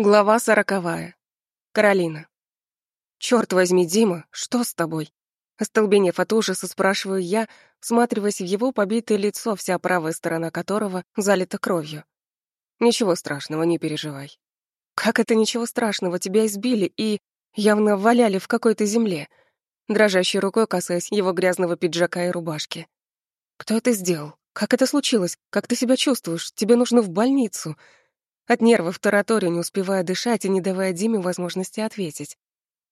Глава сороковая. Каролина. Черт возьми, Дима, что с тобой? Остолбенев от ужаса, спрашиваю я, всматриваясь в его побитое лицо, вся правая сторона которого залита кровью. Ничего страшного, не переживай. Как это ничего страшного? Тебя избили и явно валяли в какой-то земле. Дрожащей рукой касаясь его грязного пиджака и рубашки. Кто это сделал? Как это случилось? Как ты себя чувствуешь? Тебе нужно в больницу. От нервов тараторю, не успевая дышать и не давая Диме возможности ответить.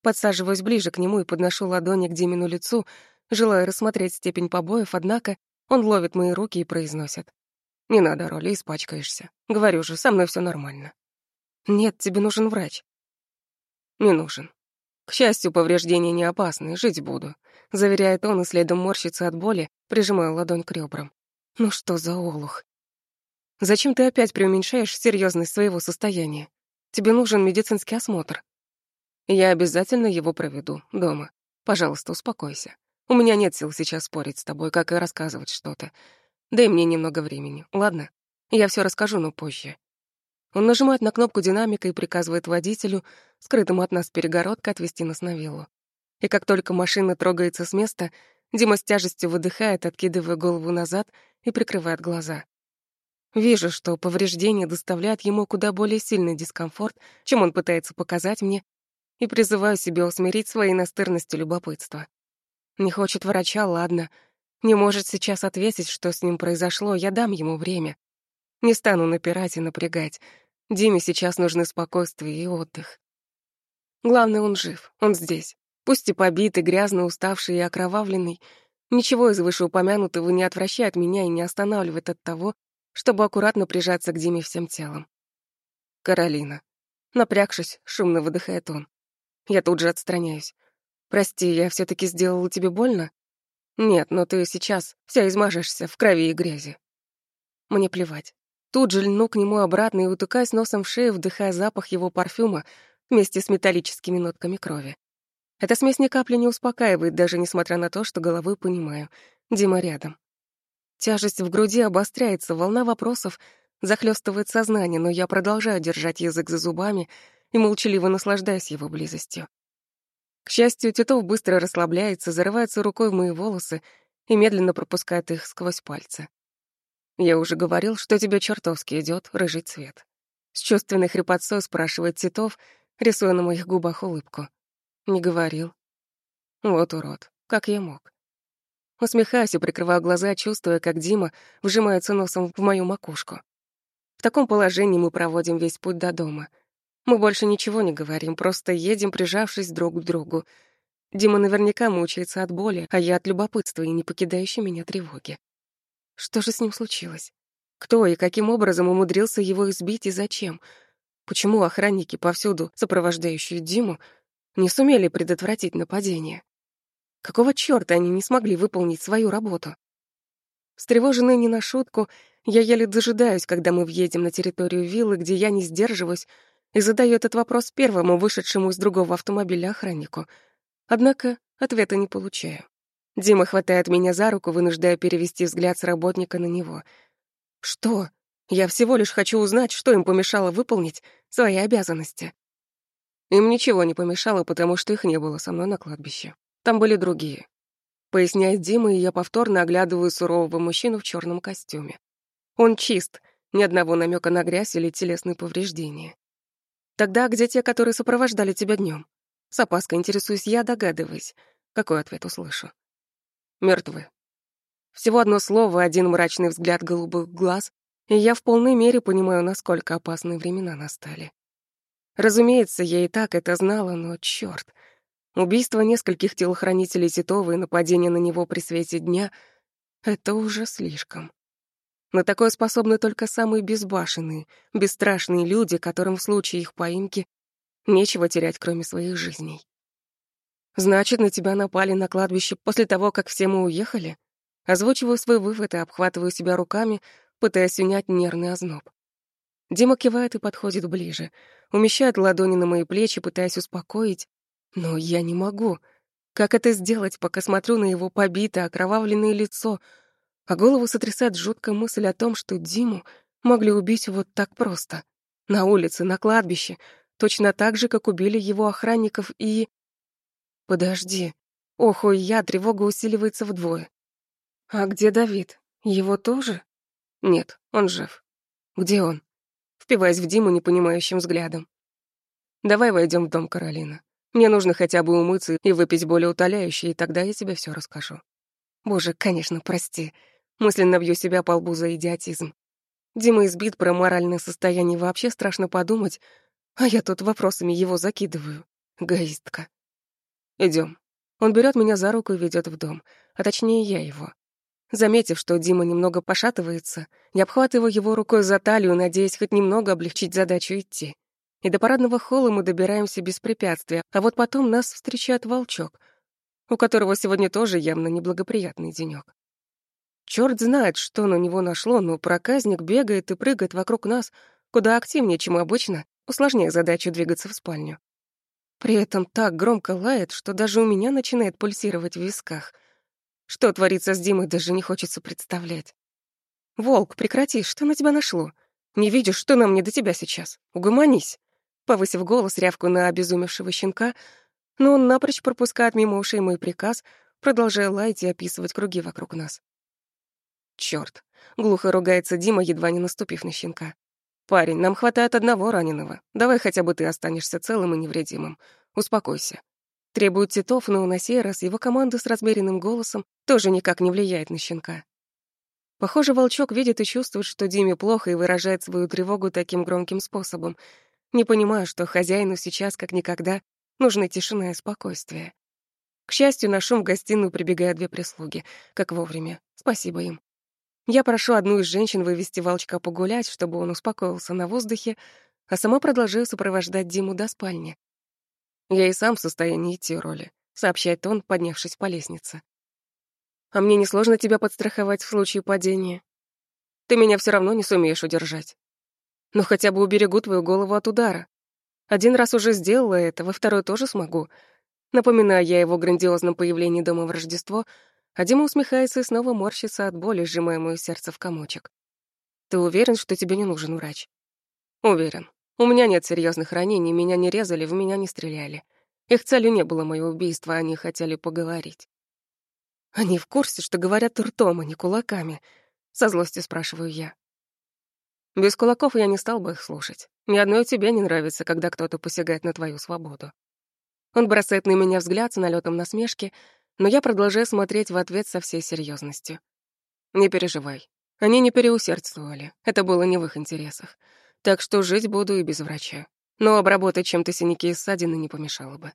Подсаживаюсь ближе к нему и подношу ладони к Димину лицу, желая рассмотреть степень побоев, однако он ловит мои руки и произносит. «Не надо, Роли, испачкаешься. Говорю же, со мной все нормально». «Нет, тебе нужен врач». «Не нужен. К счастью, повреждения не опасны, жить буду», — заверяет он и следом морщится от боли, прижимая ладонь к ребрам. «Ну что за олух? Зачем ты опять преуменьшаешь серьезность своего состояния? Тебе нужен медицинский осмотр. Я обязательно его проведу дома. Пожалуйста, успокойся. У меня нет сил сейчас спорить с тобой, как и рассказывать что-то. Дай мне немного времени, ладно? Я все расскажу, но позже. Он нажимает на кнопку динамика и приказывает водителю, скрытому от нас перегородкой, отвезти нас на виллу. И как только машина трогается с места, Дима с тяжестью выдыхает, откидывая голову назад и прикрывает глаза. Вижу, что повреждения доставляют ему куда более сильный дискомфорт, чем он пытается показать мне, и призываю себя усмирить своей настырностью любопытства. Не хочет врача, ладно. Не может сейчас ответить, что с ним произошло, я дам ему время. Не стану напирать и напрягать. Диме сейчас нужны спокойствие и отдых. Главное, он жив, он здесь. Пусть и побитый, грязно уставший и окровавленный, ничего из вышеупомянутого не отвращает меня и не останавливает от того, чтобы аккуратно прижаться к Диме всем телом. Каролина. Напрягшись, шумно выдыхает он. Я тут же отстраняюсь. «Прости, я все таки сделала тебе больно?» «Нет, но ты сейчас вся измажешься в крови и грязи». Мне плевать. Тут же льну к нему обратно и утыкаюсь носом в шею, вдыхая запах его парфюма вместе с металлическими нотками крови. Эта смесь ни капли не успокаивает, даже несмотря на то, что головой понимаю. Дима рядом. Тяжесть в груди обостряется, волна вопросов захлестывает сознание, но я продолжаю держать язык за зубами и молчаливо наслаждаюсь его близостью. К счастью, Титов быстро расслабляется, зарывается рукой в мои волосы и медленно пропускает их сквозь пальцы. «Я уже говорил, что тебе чертовски идет рыжий цвет». С чувственной хрипотцой спрашивает Титов, рисуя на моих губах улыбку. «Не говорил». Вот урод, как я мог. Усмехаюсь и прикрываю глаза, чувствуя, как Дима вжимается носом в мою макушку. В таком положении мы проводим весь путь до дома. Мы больше ничего не говорим, просто едем, прижавшись друг к другу. Дима наверняка мучается от боли, а я от любопытства и не покидающей меня тревоги. Что же с ним случилось? Кто и каким образом умудрился его избить и зачем? Почему охранники повсюду, сопровождающие Диму, не сумели предотвратить нападение? Какого чёрта они не смогли выполнить свою работу? Встревоженный не на шутку, я еле дожидаюсь, когда мы въедем на территорию виллы, где я не сдерживаюсь, и задаю этот вопрос первому вышедшему из другого автомобиля охраннику. Однако ответа не получаю. Дима хватает меня за руку, вынуждая перевести взгляд с работника на него. «Что? Я всего лишь хочу узнать, что им помешало выполнить свои обязанности». Им ничего не помешало, потому что их не было со мной на кладбище. Там были другие. Поясняет Дима, и я повторно оглядываю сурового мужчину в черном костюме. Он чист, ни одного намека на грязь или телесные повреждения. Тогда где те, которые сопровождали тебя днем? С опаской интересуюсь я, догадываясь, какой ответ услышу. Мертвы. Всего одно слово, один мрачный взгляд голубых глаз, и я в полной мере понимаю, насколько опасные времена настали. Разумеется, я и так это знала, но чёрт, Убийство нескольких телохранителей Титова и нападение на него при свете дня — это уже слишком. На такое способны только самые безбашенные, бесстрашные люди, которым в случае их поимки нечего терять, кроме своих жизней. Значит, на тебя напали на кладбище после того, как все мы уехали? Озвучиваю свой вывод и обхватываю себя руками, пытаясь унять нервный озноб. Дима кивает и подходит ближе, умещает ладони на мои плечи, пытаясь успокоить, но я не могу. Как это сделать, пока смотрю на его побитое, окровавленное лицо, а голову сотрясает жуткая мысль о том, что Диму могли убить вот так просто. На улице, на кладбище, точно так же, как убили его охранников и... Подожди. Ох, ой, я, тревога усиливается вдвое. А где Давид? Его тоже? Нет, он жив. Где он? Впиваясь в Диму непонимающим взглядом. Давай войдем в дом Каролина. Мне нужно хотя бы умыться и выпить более утоляющее, и тогда я тебе все расскажу. Боже, конечно, прости. Мысленно бью себя по лбу за идиотизм. Дима избит про моральное состояние вообще страшно подумать, а я тут вопросами его закидываю. Гаистка. Идем. Он берет меня за руку и ведет в дом, а точнее я его. Заметив, что Дима немного пошатывается, я обхватываю его рукой за талию, надеясь хоть немного облегчить задачу идти. И до парадного холла мы добираемся без препятствия, а вот потом нас встречает волчок, у которого сегодня тоже явно неблагоприятный денёк. Чёрт знает, что на него нашло, но проказник бегает и прыгает вокруг нас куда активнее, чем обычно, усложняя задачу двигаться в спальню. При этом так громко лает, что даже у меня начинает пульсировать в висках — что творится с Димой, даже не хочется представлять. «Волк, прекрати, что на тебя нашло? Не видишь, что нам не до тебя сейчас? Угомонись!» Повысив голос, рявку на обезумевшего щенка, но он напрочь пропускает мимо ушей мой приказ, продолжая лаять и описывать круги вокруг нас. «Чёрт!» — глухо ругается Дима, едва не наступив на щенка. «Парень, нам хватает одного раненого. Давай хотя бы ты останешься целым и невредимым. Успокойся. Требует Титов, но на сей раз его команда с размеренным голосом тоже никак не влияет на щенка. Похоже, волчок видит и чувствует, что Диме плохо и выражает свою тревогу таким громким способом, не понимая, что хозяину сейчас, как никогда, нужны тишина и спокойствие. К счастью, на шум в гостиную прибегают две прислуги, как вовремя. Спасибо им. Я прошу одну из женщин вывести волчка погулять, чтобы он успокоился на воздухе, а сама продолжаю сопровождать Диму до спальни. Я и сам в состоянии идти роли, сообщает он, поднявшись по лестнице. А мне несложно тебя подстраховать в случае падения. Ты меня все равно не сумеешь удержать. Но хотя бы уберегу твою голову от удара. Один раз уже сделала это, во второй тоже смогу. Напоминаю я его грандиозном появлении дома в Рождество, а Дима усмехается и снова морщится от боли, сжимая моё сердце в комочек. Ты уверен, что тебе не нужен врач? Уверен. У меня нет серьезных ранений, меня не резали, в меня не стреляли. Их целью не было мое убийство, они хотели поговорить. Они в курсе, что говорят ртом, а не кулаками? Со злостью спрашиваю я. Без кулаков я не стал бы их слушать. Ни одной тебе не нравится, когда кто-то посягает на твою свободу. Он бросает на меня взгляд с налетом насмешки, но я продолжаю смотреть в ответ со всей серьезностью. Не переживай. Они не переусердствовали. Это было не в их интересах так что жить буду и без врача. Но обработать чем-то синяки и ссадины не помешало бы.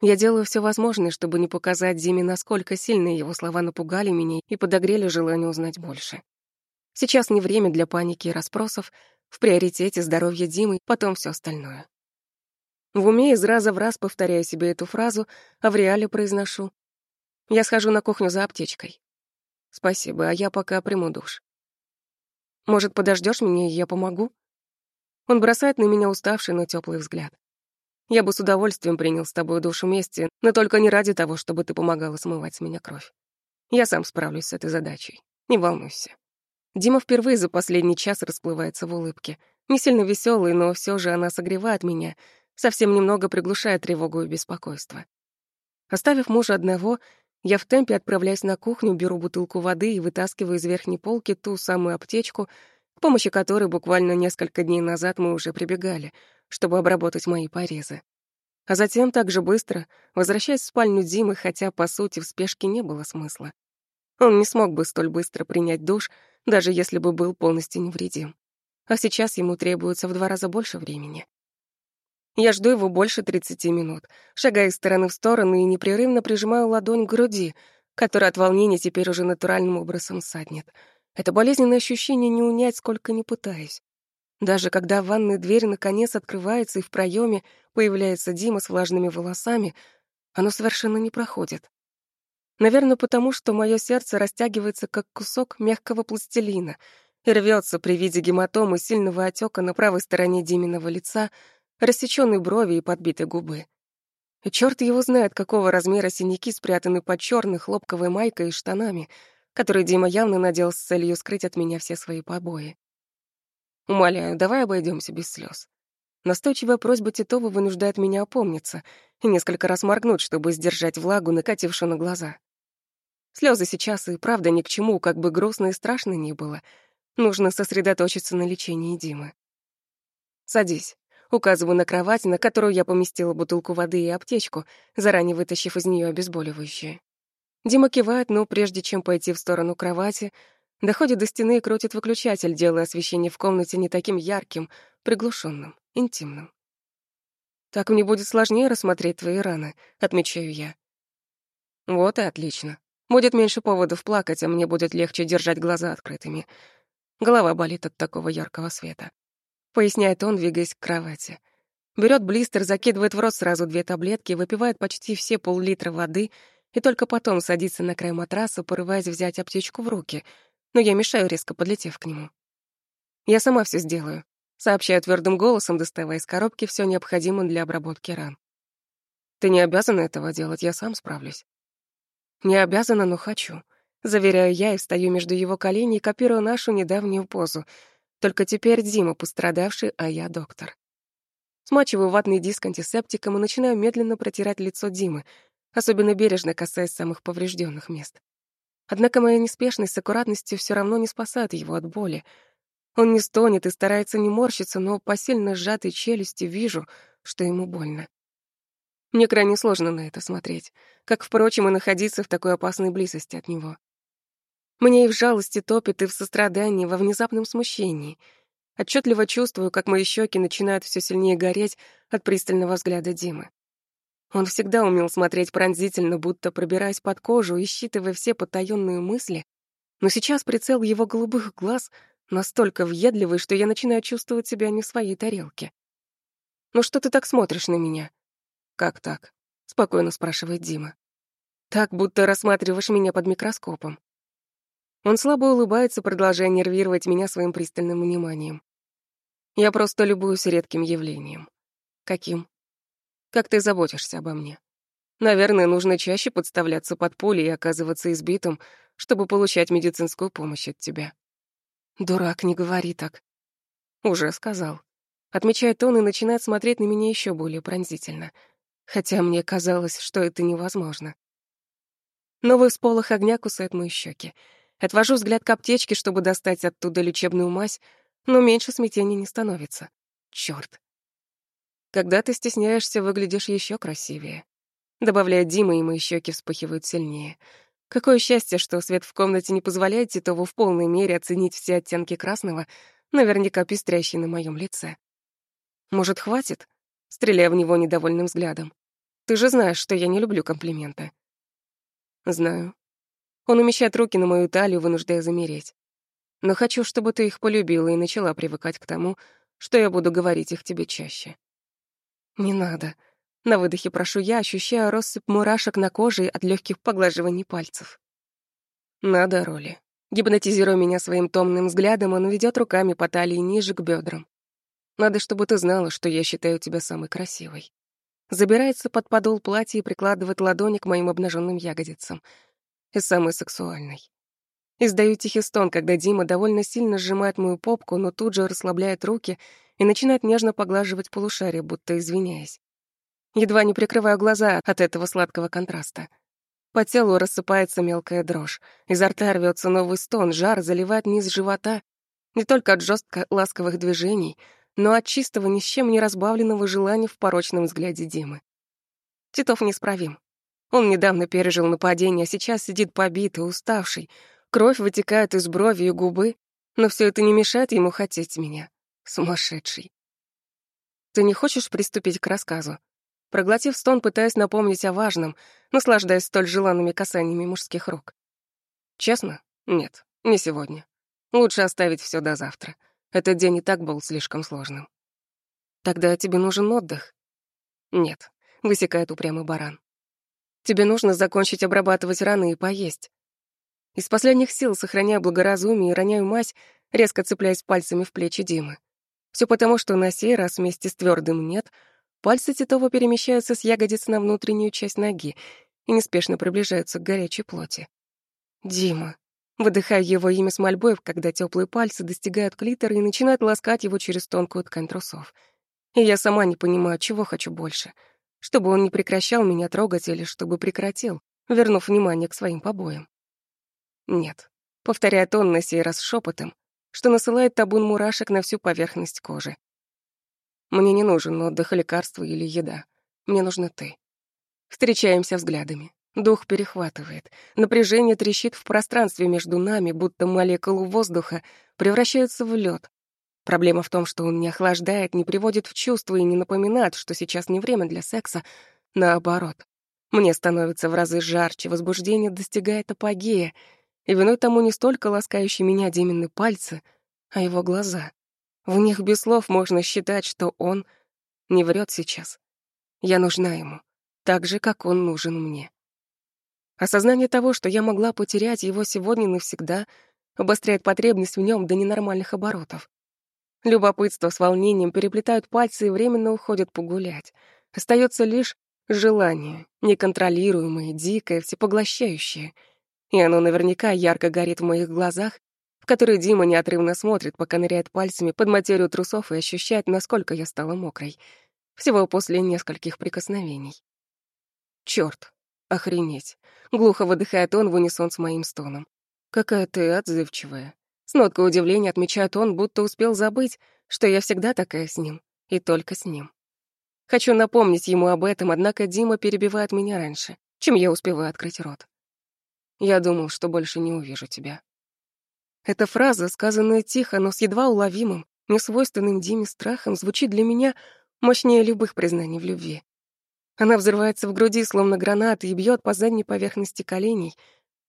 Я делаю все возможное, чтобы не показать Диме, насколько сильно его слова напугали меня и подогрели желание узнать больше. Сейчас не время для паники и расспросов, в приоритете здоровье Димы, потом все остальное. В уме из раза в раз повторяю себе эту фразу, а в реале произношу. Я схожу на кухню за аптечкой. Спасибо, а я пока приму душ. Может, подождешь меня, и я помогу?» Он бросает на меня уставший, но теплый взгляд. «Я бы с удовольствием принял с тобой душ вместе, но только не ради того, чтобы ты помогала смывать с меня кровь. Я сам справлюсь с этой задачей. Не волнуйся». Дима впервые за последний час расплывается в улыбке. Не сильно веселый, но все же она согревает меня, совсем немного приглушая тревогу и беспокойство. Оставив мужа одного, я в темпе отправляюсь на кухню, беру бутылку воды и вытаскиваю из верхней полки ту самую аптечку, к помощи которой буквально несколько дней назад мы уже прибегали, чтобы обработать мои порезы. А затем так же быстро возвращаюсь в спальню Димы, хотя, по сути, в спешке не было смысла. Он не смог бы столь быстро принять душ, даже если бы был полностью невредим. А сейчас ему требуется в два раза больше времени. Я жду его больше 30 минут, шагая из стороны в сторону и непрерывно прижимаю ладонь к груди, которая от волнения теперь уже натуральным образом саднет. Это болезненное ощущение не унять, сколько ни пытаюсь. Даже когда ванная дверь наконец открывается и в проеме появляется Дима с влажными волосами, оно совершенно не проходит. Наверное, потому что мое сердце растягивается, как кусок мягкого пластилина, и рвется при виде гематомы сильного отека на правой стороне Диминого лица, рассечённые брови и подбитые губы. И чёрт его знает, какого размера синяки спрятаны под чёрной хлопковой майкой и штанами, которые Дима явно надел с целью скрыть от меня все свои побои. Умоляю, давай обойдемся без слез. Настойчивая просьба Титова вынуждает меня опомниться и несколько раз моргнуть, чтобы сдержать влагу, накатившую на глаза. Слезы сейчас и правда ни к чему, как бы грустно и страшно ни было. Нужно сосредоточиться на лечении Димы. «Садись». Указываю на кровать, на которую я поместила бутылку воды и аптечку, заранее вытащив из нее обезболивающее. Дима кивает, но прежде чем пойти в сторону кровати, доходит до стены и крутит выключатель, делая освещение в комнате не таким ярким, приглушенным, интимным. «Так мне будет сложнее рассмотреть твои раны», — отмечаю я. «Вот и отлично. Будет меньше поводов плакать, а мне будет легче держать глаза открытыми. Голова болит от такого яркого света поясняет он, двигаясь к кровати. Берет блистер, закидывает в рот сразу две таблетки, выпивает почти все пол-литра воды и только потом садится на край матраса, порываясь взять аптечку в руки, но я мешаю, резко подлетев к нему. «Я сама все сделаю», — сообщаю твердым голосом, доставая из коробки все необходимое для обработки ран. «Ты не обязана этого делать, я сам справлюсь». «Не обязана, но хочу», — заверяю я и встаю между его коленей, копирую нашу недавнюю позу — только теперь Дима пострадавший, а я доктор. Смачиваю ватный диск антисептиком и начинаю медленно протирать лицо Димы, особенно бережно касаясь самых поврежденных мест. Однако моя неспешность с аккуратностью все равно не спасает его от боли. Он не стонет и старается не морщиться, но по сильно сжатой челюсти вижу, что ему больно. Мне крайне сложно на это смотреть, как, впрочем, и находиться в такой опасной близости от него. Мне и в жалости топит, и в сострадании, во внезапном смущении. Отчетливо чувствую, как мои щеки начинают все сильнее гореть от пристального взгляда Димы. Он всегда умел смотреть пронзительно, будто пробираясь под кожу и считывая все потаённые мысли, но сейчас прицел его голубых глаз настолько въедливый, что я начинаю чувствовать себя не в своей тарелке. «Ну что ты так смотришь на меня?» «Как так?» — спокойно спрашивает Дима. «Так, будто рассматриваешь меня под микроскопом. Он слабо улыбается, продолжая нервировать меня своим пристальным вниманием. Я просто любуюсь редким явлением. Каким? Как ты заботишься обо мне? Наверное, нужно чаще подставляться под пули и оказываться избитым, чтобы получать медицинскую помощь от тебя. Дурак, не говори так. Уже сказал. Отмечает он и начинает смотреть на меня еще более пронзительно. Хотя мне казалось, что это невозможно. Новый всполох огня кусает мои щеки. Отвожу взгляд к аптечке, чтобы достать оттуда лечебную мазь, но меньше смятения не становится. Чёрт. Когда ты стесняешься, выглядишь еще красивее. Добавляет Дима, и мои щеки вспыхивают сильнее. Какое счастье, что свет в комнате не позволяет Титову в полной мере оценить все оттенки красного, наверняка пестрящие на моем лице. Может, хватит? Стреляя в него недовольным взглядом. Ты же знаешь, что я не люблю комплименты. Знаю. Он умещает руки на мою талию, вынуждая замереть. Но хочу, чтобы ты их полюбила и начала привыкать к тому, что я буду говорить их тебе чаще. Не надо. На выдохе прошу я, ощущая россыпь мурашек на коже от легких поглаживаний пальцев. Надо, Роли. Гипнотизируя меня своим томным взглядом, он ведет руками по талии ниже к бедрам. Надо, чтобы ты знала, что я считаю тебя самой красивой. Забирается под подол платья и прикладывает ладони к моим обнаженным ягодицам — и самый сексуальный. Издаю тихий стон, когда Дима довольно сильно сжимает мою попку, но тут же расслабляет руки и начинает нежно поглаживать полушарие, будто извиняясь. Едва не прикрываю глаза от этого сладкого контраста. По телу рассыпается мелкая дрожь. Изо рта рвется новый стон, жар заливает низ живота. Не только от жестко ласковых движений, но от чистого, ни с чем не разбавленного желания в порочном взгляде Димы. Титов неисправим. Он недавно пережил нападение, а сейчас сидит побитый, уставший. Кровь вытекает из брови и губы, но все это не мешает ему хотеть меня. Сумасшедший. Ты не хочешь приступить к рассказу? Проглотив стон, пытаясь напомнить о важном, наслаждаясь столь желанными касаниями мужских рук. Честно? Нет, не сегодня. Лучше оставить все до завтра. Этот день и так был слишком сложным. Тогда тебе нужен отдых? Нет, высекает упрямый баран. Тебе нужно закончить обрабатывать раны и поесть. Из последних сил, сохраняя благоразумие и роняю мазь, резко цепляясь пальцами в плечи Димы. Все потому, что на сей раз вместе с твердым «нет» пальцы Титова перемещаются с ягодиц на внутреннюю часть ноги и неспешно приближаются к горячей плоти. «Дима», Выдыхаю его имя с мольбой, когда теплые пальцы достигают клитора и начинают ласкать его через тонкую ткань трусов. И я сама не понимаю, чего хочу больше. Чтобы он не прекращал меня трогать или чтобы прекратил, вернув внимание к своим побоям. Нет, повторяет он на сей раз шепотом, что насылает табун мурашек на всю поверхность кожи. Мне не нужен отдых, лекарство или еда. Мне нужна ты. Встречаемся взглядами. Дух перехватывает. Напряжение трещит в пространстве между нами, будто молекулы воздуха превращаются в лед. Проблема в том, что он не охлаждает, не приводит в чувство и не напоминает, что сейчас не время для секса. Наоборот. Мне становится в разы жарче, возбуждение достигает апогея, и виной тому не столько ласкающие меня Димины пальцы, а его глаза. В них без слов можно считать, что он не врет сейчас. Я нужна ему, так же, как он нужен мне. Осознание того, что я могла потерять его сегодня навсегда, обостряет потребность в нем до ненормальных оборотов. Любопытство с волнением переплетают пальцы и временно уходят погулять. Остается лишь желание, неконтролируемое, дикое, всепоглощающее. И оно наверняка ярко горит в моих глазах, в которые Дима неотрывно смотрит, пока ныряет пальцами под материю трусов и ощущает, насколько я стала мокрой. Всего после нескольких прикосновений. Чёрт, охренеть. Глухо выдыхает он в унисон с моим стоном. Какая ты отзывчивая. С ноткой удивления отмечает он, будто успел забыть, что я всегда такая с ним, и только с ним. Хочу напомнить ему об этом, однако Дима перебивает меня раньше, чем я успеваю открыть рот. Я думал, что больше не увижу тебя. Эта фраза, сказанная тихо, но с едва уловимым, несвойственным Диме страхом, звучит для меня мощнее любых признаний в любви. Она взрывается в груди, словно граната, и бьет по задней поверхности коленей.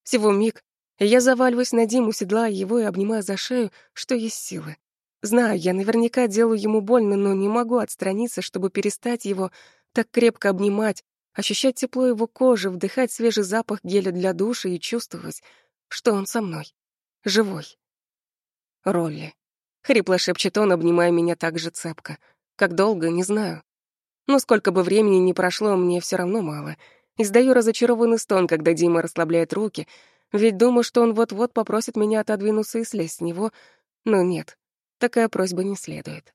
Всего миг, и я заваливаюсь на Диму, седлая его и обнимая за шею, что есть силы. Знаю, я наверняка делаю ему больно, но не могу отстраниться, чтобы перестать его так крепко обнимать, ощущать тепло его кожи, вдыхать свежий запах геля для душа и чувствовать, что он со мной. Живой. Ролли. Хрипло шепчет он, обнимая меня так же цепко. Как долго, не знаю. Но сколько бы времени ни прошло, мне все равно мало. Издаю разочарованный стон, когда Дима расслабляет руки, ведь думаю, что он вот-вот попросит меня отодвинуться и слезть с него, но нет, такая просьба не следует.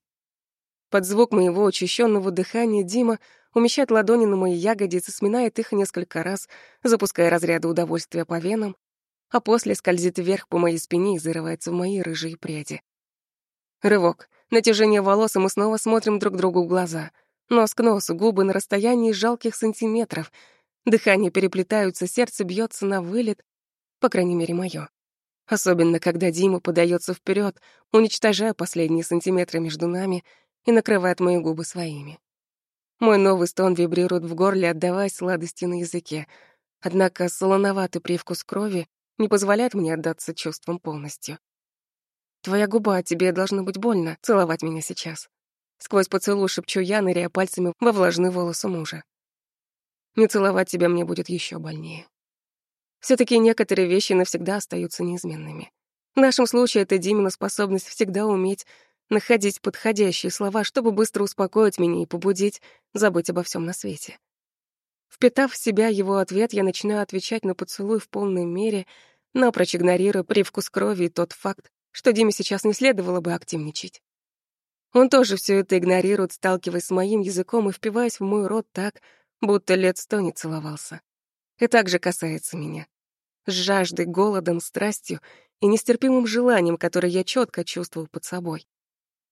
Под звук моего учащенного дыхания Дима умещает ладони на мои ягодицы, сминает их несколько раз, запуская разряды удовольствия по венам, а после скользит вверх по моей спине и зарывается в мои рыжие пряди. Рывок, натяжение волос, и мы снова смотрим друг другу в глаза — Нос к носу, губы на расстоянии жалких сантиметров. Дыхание переплетаются, сердце бьется на вылет, по крайней мере, мое. Особенно, когда Дима подается вперед, уничтожая последние сантиметры между нами и накрывает мои губы своими. Мой новый стон вибрирует в горле, отдавая сладости на языке. Однако солоноватый привкус крови не позволяет мне отдаться чувствам полностью. Твоя губа, тебе должно быть больно целовать меня сейчас. Сквозь поцелуй шепчу я, ныряя пальцами во влажные волосы мужа. Не целовать тебя мне будет еще больнее. все таки некоторые вещи навсегда остаются неизменными. В нашем случае это Димина способность всегда уметь находить подходящие слова, чтобы быстро успокоить меня и побудить забыть обо всем на свете. Впитав в себя его ответ, я начинаю отвечать на поцелуй в полной мере, напрочь игнорируя привкус крови и тот факт, что Диме сейчас не следовало бы активничать. Он тоже все это игнорирует, сталкиваясь с моим языком и впиваясь в мой рот так, будто лет сто не целовался. И так же касается меня. С жаждой, голодом, страстью и нестерпимым желанием, которое я четко чувствую под собой.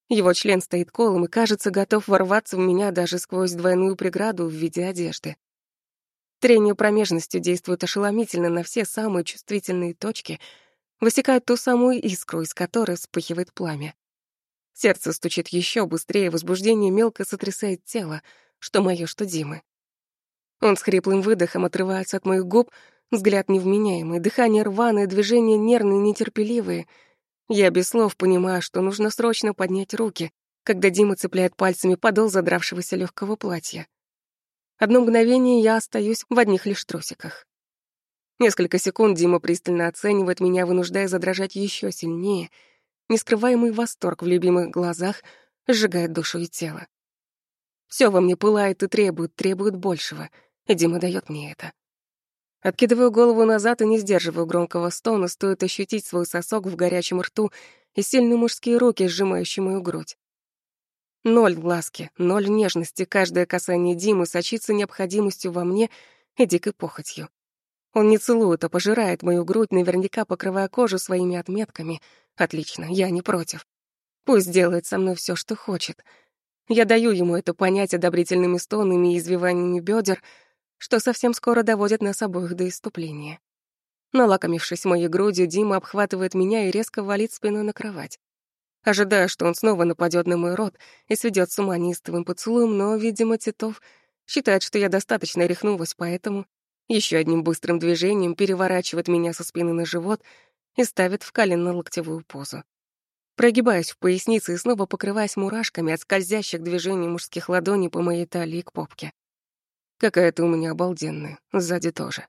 Его член стоит колом и, кажется, готов ворваться в меня даже сквозь двойную преграду в виде одежды. Трение промежностью действует ошеломительно на все самые чувствительные точки, высекает ту самую искру, из которой вспыхивает пламя. Сердце стучит еще быстрее, возбуждение мелко сотрясает тело, что мое, что Димы. Он с хриплым выдохом отрывается от моих губ, взгляд невменяемый, дыхание рваное, движения нервные, нетерпеливые. Я без слов понимаю, что нужно срочно поднять руки, когда Дима цепляет пальцами подол задравшегося легкого платья. Одно мгновение я остаюсь в одних лишь трусиках. Несколько секунд Дима пристально оценивает меня, вынуждая задрожать еще сильнее — Нескрываемый восторг в любимых глазах сжигает душу и тело. Все во мне пылает и требует, требует большего, и Дима дает мне это. Откидываю голову назад и не сдерживаю громкого стона, стоит ощутить свой сосок в горячем рту и сильные мужские руки, сжимающие мою грудь. Ноль ласки, ноль нежности, каждое касание Димы сочится необходимостью во мне и дикой похотью. Он не целует, а пожирает мою грудь, наверняка покрывая кожу своими отметками. Отлично, я не против. Пусть делает со мной все, что хочет. Я даю ему это понять одобрительными стонами и извиваниями бедер, что совсем скоро доводит нас обоих до иступления. Налакомившись моей грудью, Дима обхватывает меня и резко валит спиной на кровать. Ожидая, что он снова нападет на мой рот и сведет с ума неистовым поцелуем, но, видимо, Титов считает, что я достаточно рехнулась, поэтому еще одним быстрым движением переворачивает меня со спины на живот и ставит в коленно-локтевую позу. Прогибаясь в пояснице и снова покрываясь мурашками от скользящих движений мужских ладоней по моей талии к попке. Какая ты у меня обалденная, сзади тоже.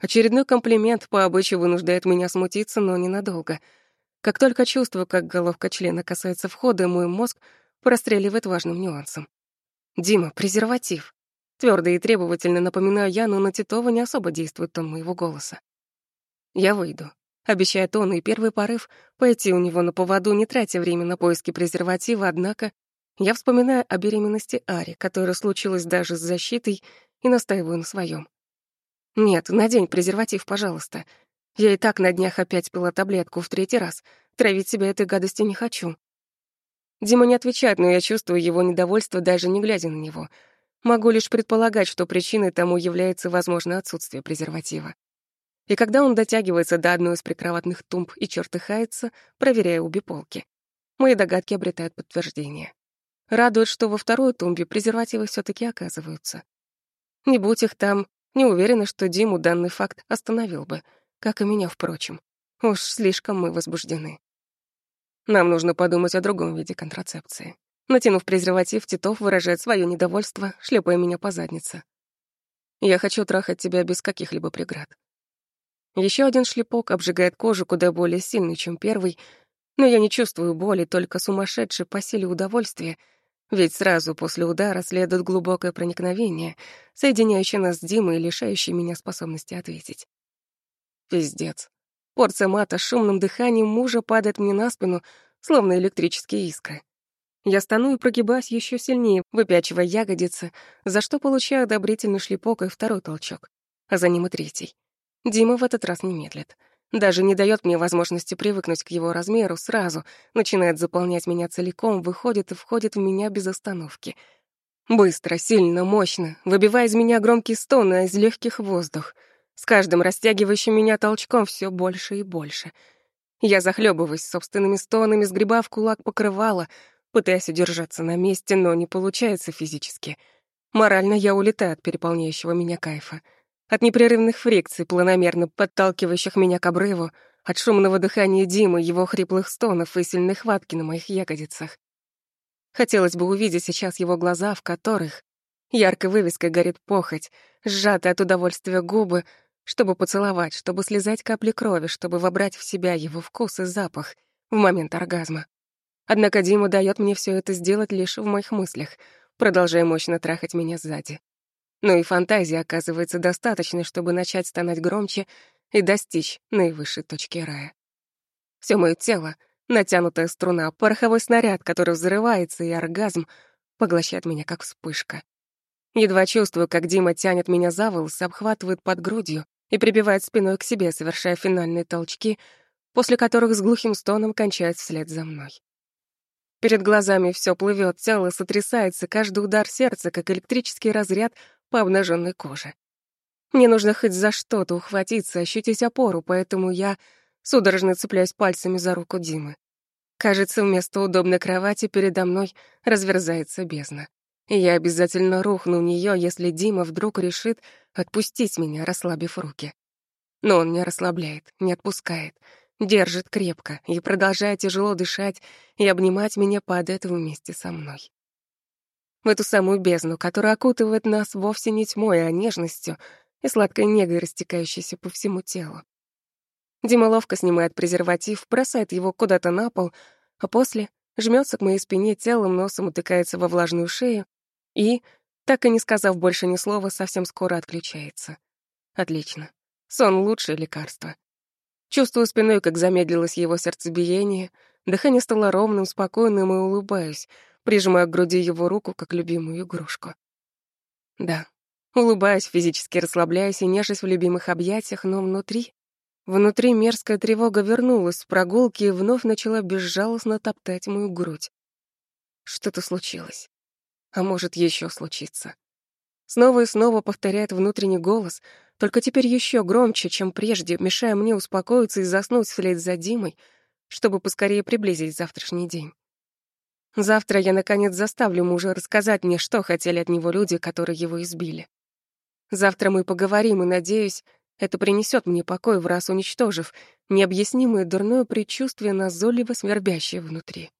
Очередной комплимент по обычаю вынуждает меня смутиться, но ненадолго. Как только чувствую, как головка члена касается входа, мой мозг простреливает важным нюансом. «Дима, презерватив». Твердо и требовательно напоминаю я, но на Титова не особо действует тон моего голоса. «Я выйду», — обещает он, и первый порыв — пойти у него на поводу, не тратя время на поиски презерватива, однако я вспоминаю о беременности Ари, которая случилась даже с защитой, и настаиваю на своем. «Нет, надень презерватив, пожалуйста. Я и так на днях опять пила таблетку в третий раз. Травить себя этой гадостью не хочу». Дима не отвечает, но я чувствую его недовольство, даже не глядя на него. Могу лишь предполагать, что причиной тому является, возможно, отсутствие презерватива. И когда он дотягивается до одной из прикроватных тумб и чертыхается, проверяя обе полки, мои догадки обретают подтверждение. Радует, что во второй тумбе презервативы все таки оказываются. Не будь их там, не уверена, что Диму данный факт остановил бы, как и меня, впрочем. Уж слишком мы возбуждены. Нам нужно подумать о другом виде контрацепции. Натянув презерватив, Титов выражает свое недовольство, шлепая меня по заднице. Я хочу трахать тебя без каких-либо преград. Еще один шлепок обжигает кожу куда более сильный, чем первый, но я не чувствую боли, только сумасшедшее по силе удовольствие — ведь сразу после удара следует глубокое проникновение, соединяющее нас с Димой и лишающее меня способности ответить. Пиздец. Порция мата с шумным дыханием мужа падает мне на спину, словно электрические искры. Я стану и прогибаюсь еще сильнее, выпячивая ягодицы, за что получаю одобрительный шлепок и второй толчок, а за ним и третий. Дима в этот раз не медлит. Даже не дает мне возможности привыкнуть к его размеру сразу, начинает заполнять меня целиком, выходит и входит в меня без остановки. Быстро, сильно, мощно, выбивая из меня громкий стон, а из легких воздух. С каждым растягивающим меня толчком все больше и больше. Я захлебываюсь собственными стонами, сгребая в кулак покрывала, пытаясь удержаться на месте, но не получается физически. Морально я улетаю от переполняющего меня кайфа от непрерывных фрикций, планомерно подталкивающих меня к обрыву, от шумного дыхания Димы, его хриплых стонов и сильной хватки на моих ягодицах. Хотелось бы увидеть сейчас его глаза, в которых яркой вывеской горит похоть, сжатые от удовольствия губы, чтобы поцеловать, чтобы слезать капли крови, чтобы вобрать в себя его вкус и запах в момент оргазма. Однако Дима дает мне все это сделать лишь в моих мыслях, продолжая мощно трахать меня сзади. Но и фантазии оказывается достаточно, чтобы начать стонать громче и достичь наивысшей точки рая. Все мое тело — натянутая струна, пороховой снаряд, который взрывается, и оргазм поглощает меня, как вспышка. Едва чувствую, как Дима тянет меня за волосы, обхватывает под грудью и прибивает спиной к себе, совершая финальные толчки, после которых с глухим стоном кончает вслед за мной. Перед глазами все плывет, тело сотрясается, каждый удар сердца, как электрический разряд, по обнаженной коже. Мне нужно хоть за что-то ухватиться, ощутить опору, поэтому я судорожно цепляюсь пальцами за руку Димы. Кажется, вместо удобной кровати передо мной разверзается бездна. И я обязательно рухну в нее, если Дима вдруг решит отпустить меня, расслабив руки. Но он не расслабляет, не отпускает, держит крепко и продолжает тяжело дышать и обнимать меня падает вместе со мной в эту самую бездну, которая окутывает нас вовсе не тьмой, а нежностью и сладкой негой, растекающейся по всему телу. Дима ловко снимает презерватив, бросает его куда-то на пол, а после жмется к моей спине телом, носом утыкается во влажную шею и, так и не сказав больше ни слова, совсем скоро отключается. Отлично. Сон — лучшее лекарство. Чувствую спиной, как замедлилось его сердцебиение, дыхание стало ровным, спокойным и улыбаюсь, прижимая к груди его руку, как любимую игрушку. Да, улыбаюсь, физически расслабляюсь и нежусь в любимых объятиях, но внутри... Внутри мерзкая тревога вернулась с прогулки и вновь начала безжалостно топтать мою грудь. Что-то случилось. А может, еще случится. Снова и снова повторяет внутренний голос, только теперь еще громче, чем прежде, мешая мне успокоиться и заснуть вслед за Димой, чтобы поскорее приблизить завтрашний день. Завтра я, наконец, заставлю мужа рассказать мне, что хотели от него люди, которые его избили. Завтра мы поговорим, и, надеюсь, это принесет мне покой, в раз уничтожив необъяснимое дурное предчувствие, назойливо свербящее внутри.